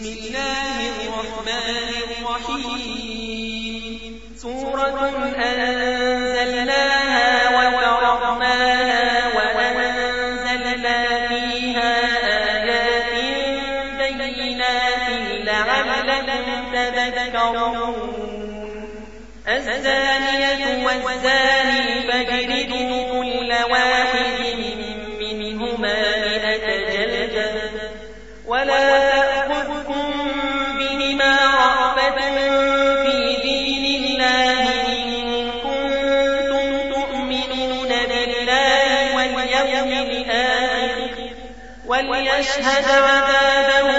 بسم الله الرحمن الرحيم. سورة أنزلناها وفرضناها وأنزلنا فيها آيات بينات لعلكم تذكرون. الزانية والزاني فاجلدوا وليشهد عذابهما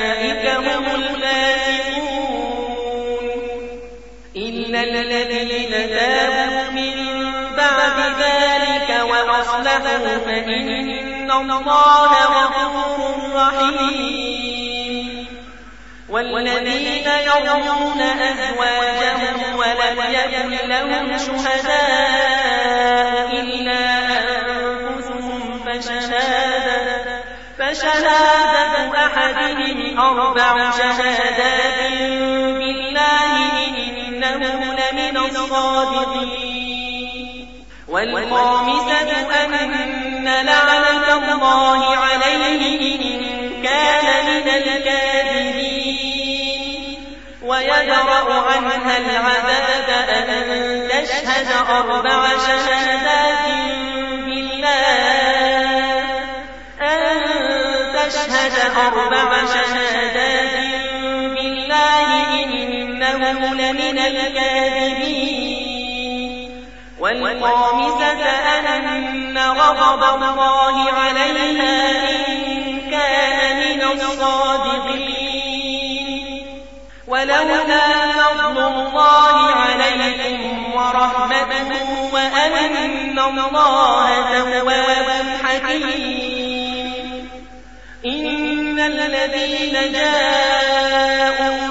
الذين تابوا من بعد ذلك وأصلحوا فإن الله غفور رحيم. والذين يرمون أزواجهم ولم يكن لهم شهداء إلا أنفسهم فشهادة فشهادة أحدهم أربع شهادات الصادقين والخامسة أن لعنة الله عليه إن كان من الكاذبين. ويدرأ عنها العذاب أن تشهد أربع شهادات بالله. أن تشهد أربع شهادات إنه لمن الكاذبين. والخامسة أن غضب الله عليها إن كان من الصادقين. ولولا فضل الله عليكم ورحمته وأن الله تواب حكيم. إن الذين جاءوا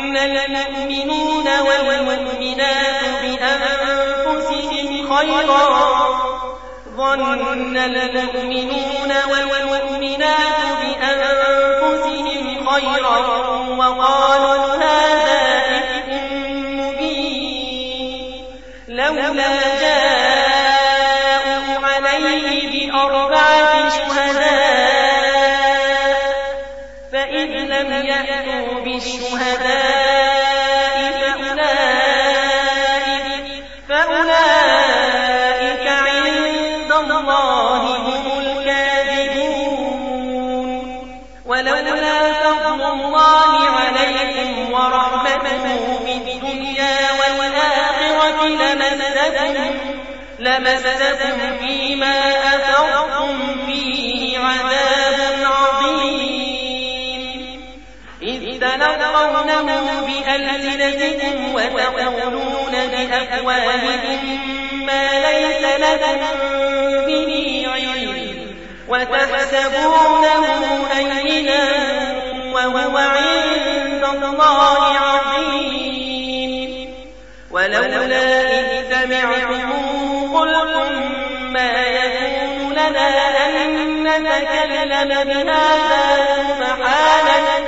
المؤمنون والمؤمنات بأنفسهم خيرا ظن المؤمنون والمؤمنات بأنفسهم خيرا وقالوا هذا إفك مبين لولا جاءوا عليه بأربعة شهداء فإذ لم يأتوا بالشهداء فأولئك, عند الله هم الكاذبون. ولولا فضل الله عليكم ورحمته في الدنيا والآخرة لمسكم فيما أفضتم تلقونه بألسنتكم وتقولون بأفواهكم ما ليس لكم به علم وتحسبونه هينا وهو عند الله عظيم ولولا إذ سمعتموه قلتم ما يكون لنا أن نتكلم بهذا سبحانك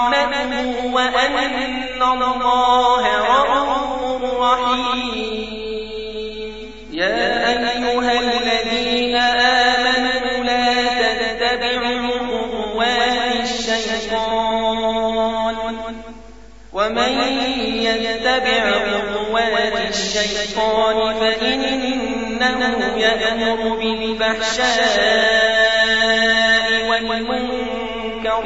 وأن الله رؤوف رحيم. يا أيها الذين آمنوا لا تتبعوا خطوات الشيطان. ومن يتبع خطوات الشيطان فإنه يأمر بالفحشاء والمنكر.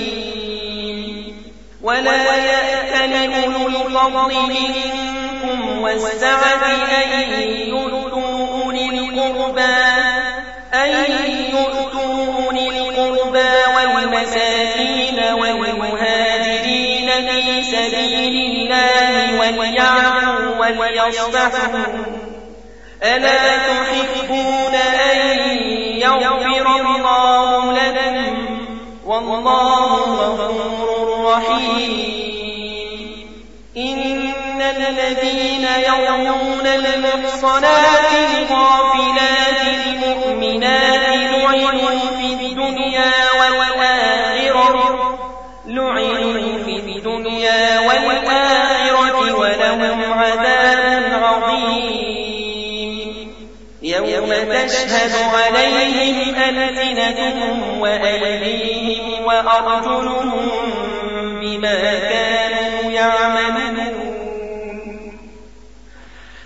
الفضل منكم والسعة أن يؤتوا القربى أن يؤتوا القربى والمساكين والمهاجرين في سبيل الله وليعفوا وليصفحوا. ألا تحبون أن يغفر الله لكم؟ والله غفور رحيم. الذين يرمون المحصنات الغافلات المؤمنات لعنوا في الدنيا والآخرة لعنوا في الدنيا والآخرة ولهم عذاب عظيم. يوم تشهد عليهم ألسنتهم وأيديهم وأرجلهم بما كانوا يعملون.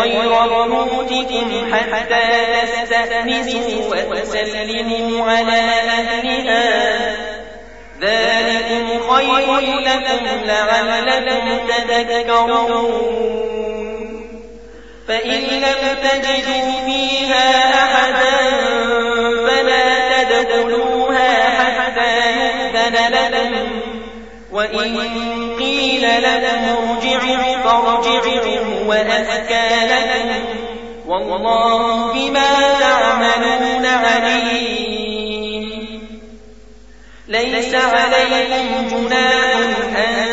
غير بيوتكم حتى تستأنسوا وتسلموا على أهلها. ذلكم خير لكم لعلكم تذكرون. فإن لم تجدوا فيها أحدا فلا تدخلوها حتى يؤذن لكم. وإن قيل لكم ارجعوا فارجعوا وأزكى لكم والله بما تعملون عليم. ليس عليكم جناح أن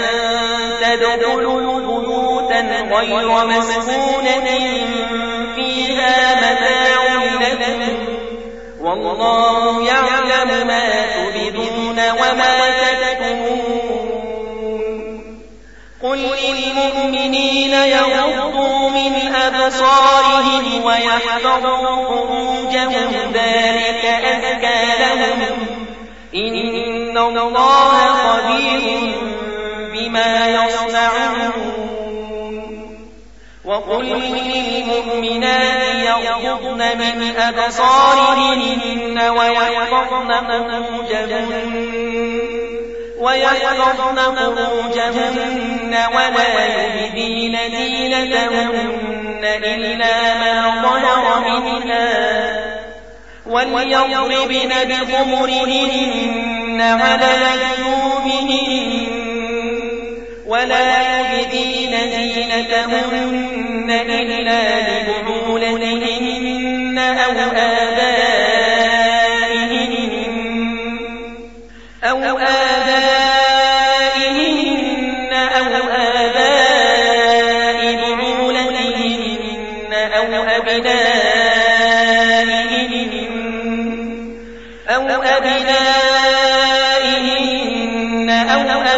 تدخلوا بيوتا غير مسكونة فيها متاع لكم. والله يعلم ما تبدون وما تكتمون. قل للمؤمنين يغضوا من أبصارهم ويحفظوا فروجهم ذلك أزكى لهم إن الله خبير بما يصنعون وقل للمؤمنات يغضن من أبصارهن ويحفظن فروجهن ويحفظن فروجهن ولا يبدين زينتهن إلا ما ظهر منها وليضربن بخمرهن على جنوبهن ولا يبدين زينتهن إلا لبعولتهن أو آبائهن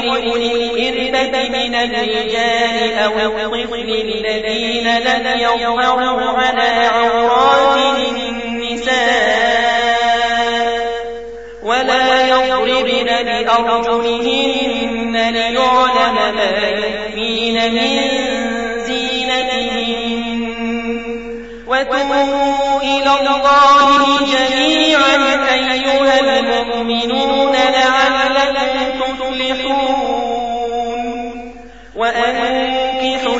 غير الإربة من الرجال أو الطفل الذين لم يظهروا على عورات النساء ولا يضربن بأرجلهن ليعلم ما يخفين من زينتهن وتوبوا إلى الله جميعا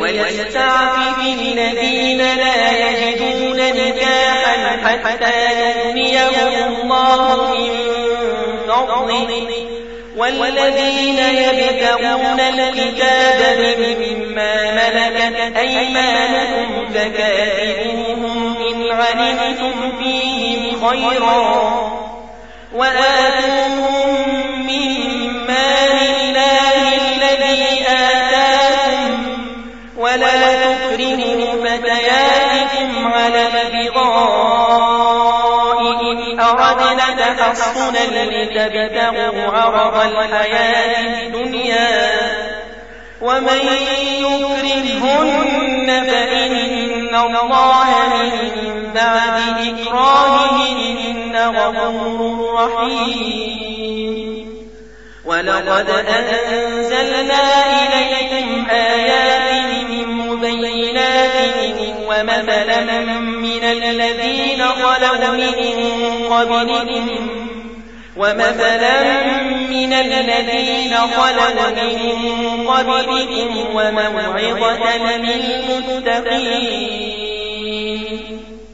وليستعفف الذين لا يجدون نكاحا حتى يغنيهم الله من فضله. والذين يبتغون الكتاب مما ملكت أيمانكم فكاتبوهم إن علمتم فيهم خيرا. وآتوهم تحصنا لتبتغوا عرض الحياة الدنيا. ومن يكرهن فإن الله من بعد إكراههن غفور رحيم. ولقد أنزلنا إليكم آيات مبينات ومثلا من الذين خلوا من قبلكم ومثلا من الذين خلوا من قبلكم وموعظة للمتقين.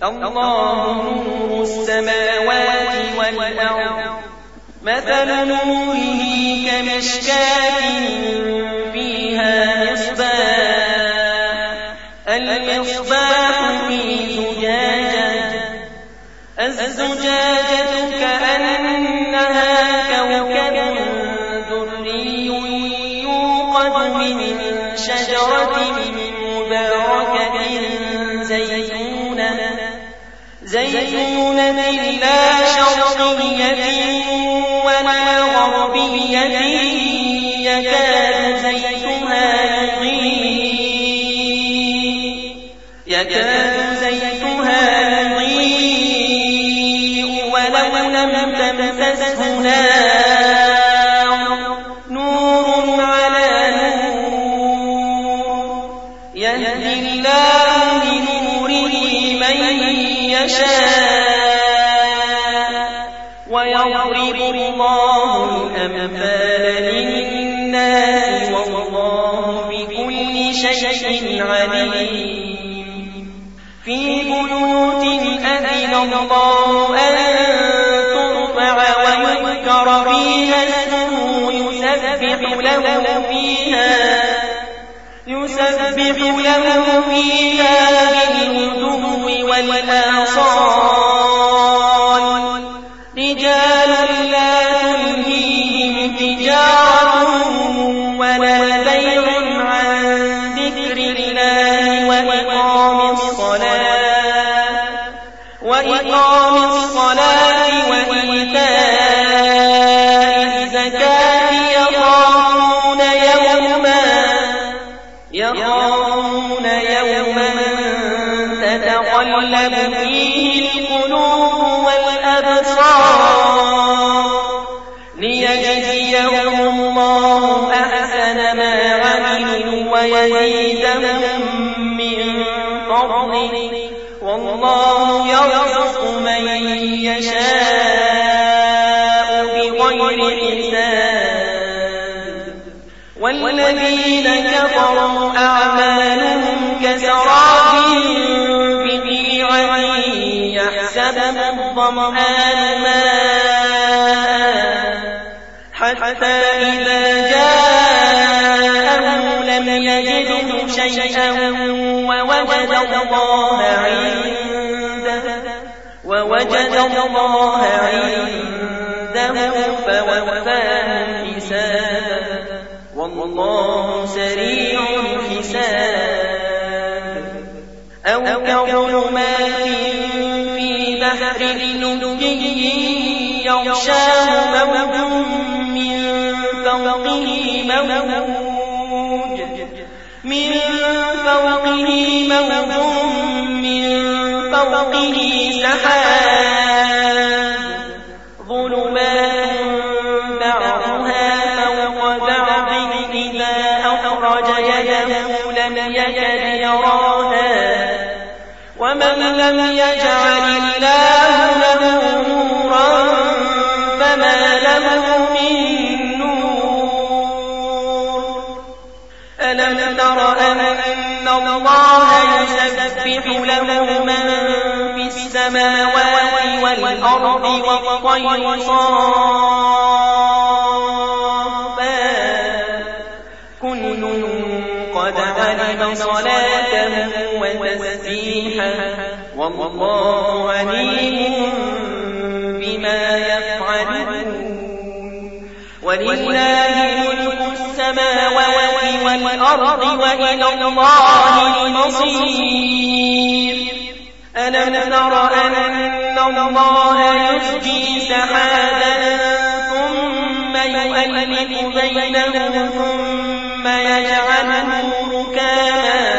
الله نور السماوات والأرض. مثل نوره كمشكاة فيها زيتونة لا شرقية ولا غربية يكاد زيتها يضيء. يكاد زيتها يضيء ولو لم تمسسه نار. نور على نور. يهدي الله لنوره من يضرب الله الأمثال للناس والله بكل شيء عليم. في بيوت أذن الله أن ترفع ويذكر فيها اسمه يسبح له فيها يسبح له فيها بالغدو والآصال. تتقلب فيه القلوب والأبصار. ليجزيهم الله أحسن ما عملوا ويزيدهم من فضله. والله يرزق من يشاء بغير حساب. والذين كفروا الظمآن ماء حتى إذا جاءه لم يجده شيئا ووجد الله عنده ووجد الله عنده فوفاه حسابه والله سريع الحساب. أو كظلمات بحر لجي يغشاه موج من فوقه موج من فوقه موج من فوقه سحاب ظلمات بعضها فوق بعض إذا أخرج يده لم يكد يراها ومن لم يجعل الله له نورا فما له من نور. ألم تر أن الله يسبح له من في السماوات والأرض والطير صافات كل قد علم صلاته وتسبيحه والله عليم بما يفعلون. ولله ملك السماوات والأرض وإلى الله المصير. ألم تر أن الله يسجي سحابا ثم يؤلف بينه ثم يجعله ركاما.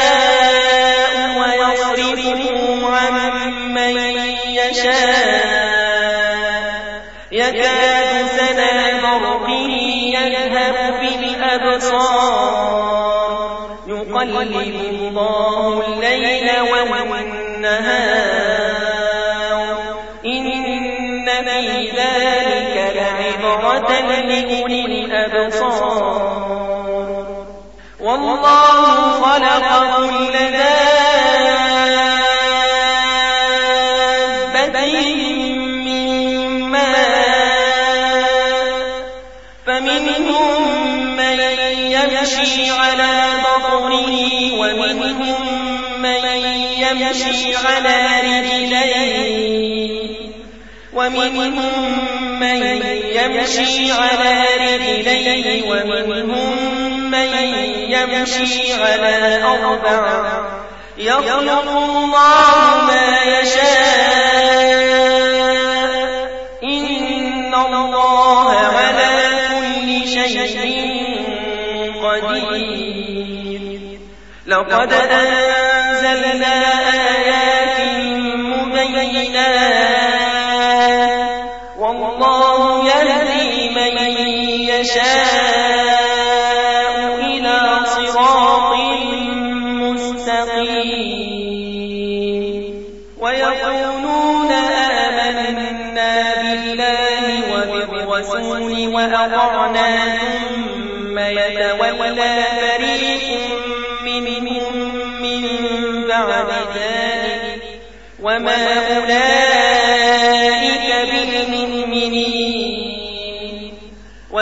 لأولي الأبصار. والله خلق كل دابة من ماء فمنهم من يمشي على بطنه ومنهم من يمشي على رجلين ومنهم من يمشي على رجلين ومنهم من يمشي على أربع. يخلق الله ما يشاء. إن الله على كل شيء قدير. لقد أنزلنا يشاء إلى صراط مستقيم. ويقولون آمنا بالله وبالرسول وأطعنا ثم يتولى فريق بعد ذلك. وما أولئك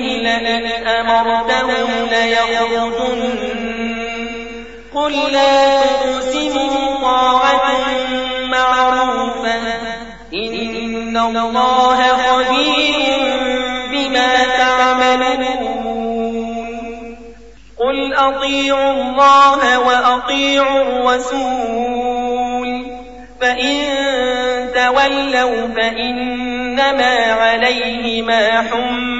لئن أمرتهم ليخرجن. قل لا تقسموا طاعة معروفة. إن الله خبير بما تعملون. قل أطيعوا الله وأطيعوا الرسول. فإن تولوا فإنما عليه ما حمل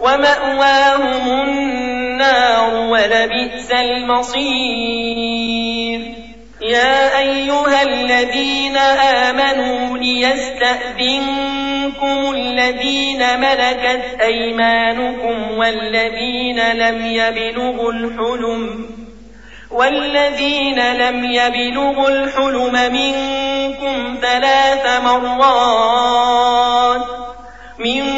ومأواهم النار ولبئس المصير. يا أيها الذين آمنوا ليستأذنكم الذين ملكت أيمانكم والذين لم يبلغوا الحلم والذين لم يبلغوا الحلم منكم ثلاث مرات من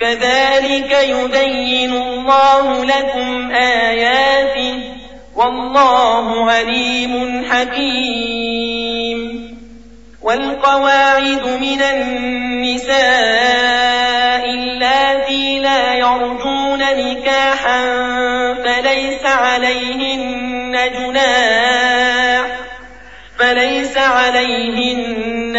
كذلك يبين الله لكم آياته والله عليم حكيم. والقواعد من النساء اللاتي لا يرجون نكاحا فليس عليهن جناح فليس عليهن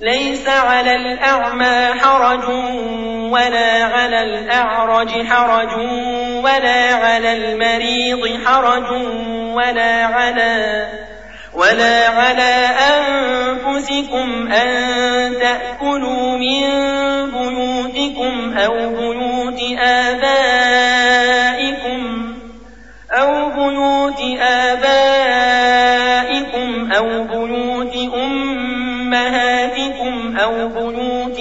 ليس على الأعمى حرج ولا على الأعرج حرج ولا على المريض حرج ولا على ولا على أنفسكم أن تأكلوا من بيوتكم أو بيوت آبائكم أو بيوت آبائكم